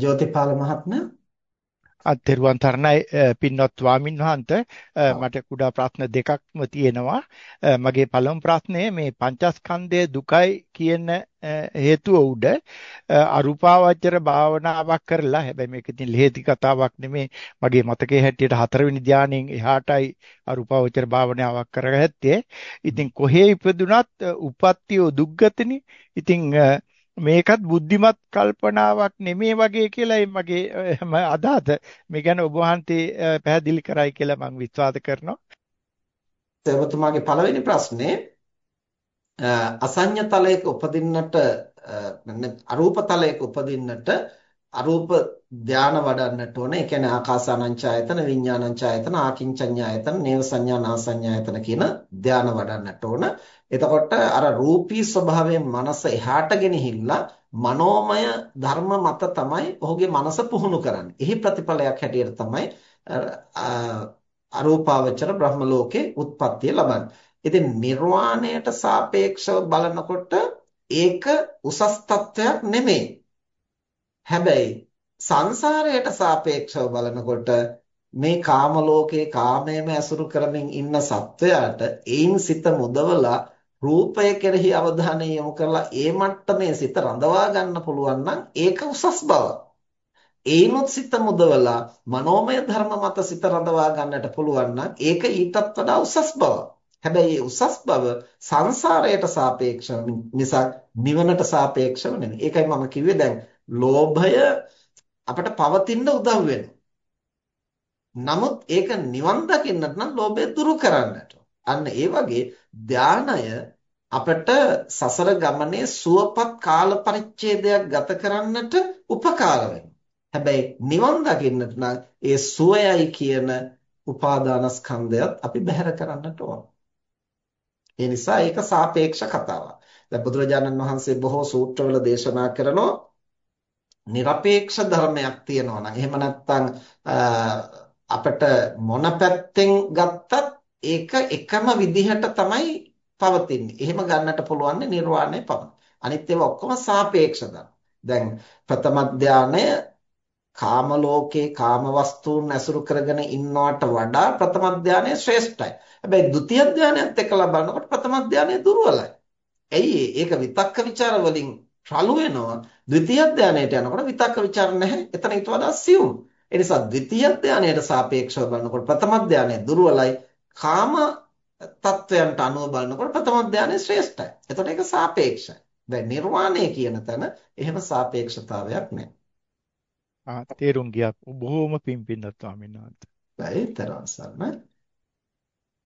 ජෝතිපාල මහත්මයා. අත්තිරුවන් තරණයි පින්වත් ස්වාමින් වහන්සේ මට කුඩා ප්‍රශ්න දෙකක්ම තියෙනවා. මගේ පළමු ප්‍රශ්නේ මේ පංචස්කන්ධයේ දුකයි කියන හේතුව උඩ අරූපාවචර භාවනාවක් කරලා හැබැයි මේක ඉතින් ලේති කතාවක් නෙමේ. මගේ මතකයේ හැටියට හතරවෙනි ධානයෙන් එහාටයි අරූපාවචර භාවනාවක් කරගත්තේ. ඉතින් කොහේ ඉපදුනත් උපත්තිය දුක්ගතනේ. ඉතින් මේකත් බුද්ධිමත් කල්පනාවක් නෙමේ වගේ කියලායි මගේ අදහස. මේ ගැන ඔබ වහන්සේ පැහැදිලි කරයි කියලා මම විශ්වාස කරනවා. ඔබතුමාගේ පළවෙනි ප්‍රශ්නේ අසඤ්ඤ තලයක උපදින්නට අරූප තලයක උපදින්නට අරූප ධාන වඩන්නට ඕන. ඒ කියන්නේ ආකාසානංචායතන, විඥානංචායතන, ආකින්චඤ්ඤායතන, නේව සංඥා නාසඤ්ඤායතන කියන ධාන වඩන්නට ඕන. එතකොට අර රූපී ස්වභාවයෙන් මනස එහාට ගෙනහිල්ලා මනෝමය ධර්ම මත තමයි ඔහුගේ මනස පුහුණු කරන්නේ. එහි ප්‍රතිඵලයක් හැටියට තමයි අරූපාවචර බ්‍රහ්ම ලෝකේ උත්පත්තිය ලබන්නේ. ඉතින් නිර්වාණයට සාපේක්ෂව බලනකොට ඒක උසස් තත්වයක් නෙමෙයි. හැබැයි සංසාරයට සාපේක්ෂව බලනකොට මේ කාම ලෝකේ කාමයේම ඇසුරු කරමින් ඉන්න සත්වයාට ඒන් සිත මුදවලා රූපය කෙරෙහි අවධානය යොමු කරලා ඒ මට්ටමේ සිත රඳවා ගන්න පුළුවන් නම් ඒක උසස් බව. ඒනොත් සිත මුදවලා මනෝමය ධර්ම මත සිත රඳවා ගන්නට පුළුවන් නම් ඒක ඊටත් වඩා උසස් බව. හැබැයි උසස් බව සංසාරයට සාපේක්ෂව මිසක් නිවනට සාපේක්ෂව නෙමෙයි. ඒකයි මම කිව්වේ දැන් ලෝභය අපට පවතින්න උදව් වෙනවා. නමුත් ඒක නිවන් දකින්නට නම් ලෝභය දුරු කරන්නට. අන්න ඒ වගේ ධානය අපට සසර ගමනේ සුවපත් කාල පරිච්ඡේදයක් ගත කරන්නට උපකාර හැබැයි නිවන් දකින්නට නම් ඒ සුවයයි කියන උපාදානස්කන්ධයත් අපි බැහැර කරන්නට ඕන. ඒ නිසා ඒක සාපේක්ෂ කතාවක්. දැන් බුදුරජාණන් වහන්සේ බොහෝ සූත්‍රවල දේශනා කරනවා নিরপেක්ෂ ධර්මයක් තියෙනවා නම් එහෙම නැත්නම් අපිට මොන පැත්තෙන් ගත්තත් ඒක එකම විදිහට තමයි පවතින්නේ. එහෙම ගන්නට පුළුවන් නිර්වාණය පමණයි. අනිත් ඒවා ඔක්කොම සාපේක්ෂ ධර්ම. දැන් ප්‍රථම ධානය කාම ලෝකේ කාම වස්තුන් ඇසුරු කරගෙන ඉන්නවට වඩා ප්‍රථම ධානය ශ්‍රේෂ්ඨයි. හැබැයි ဒုတိ ය ධානයත් එක ලබනකොට ප්‍රථම ධානය දුර්වලයි. ඇයි ඒක විතක්ක ਵਿਚාර වලින් රළු වෙනවා. ද්විතීය ධානයට යනකොට විතක්ක ਵਿਚාර නැහැ. එතන ඊට වඩා සියුම්. ඒ නිසා ද්විතීය ධානයට සාපේක්ෂව බලනකොට ප්‍රථම ධානය දුර්වලයි. කාම තත්වයන්ට අනුව බලනකොට ප්‍රථම ධානය ශ්‍රේෂ්ඨයි. එතකොට ඒක සාපේක්ෂයි. දැන් නිර්වාණය කියන තැන එහෙම සාපේක්ෂතාවයක් නැහැ. ආ තේරුම් ගියා. බොහොම පිං පින්නත් ස්වාමීන් වහන්සේ. බයි තරම් සරණයි.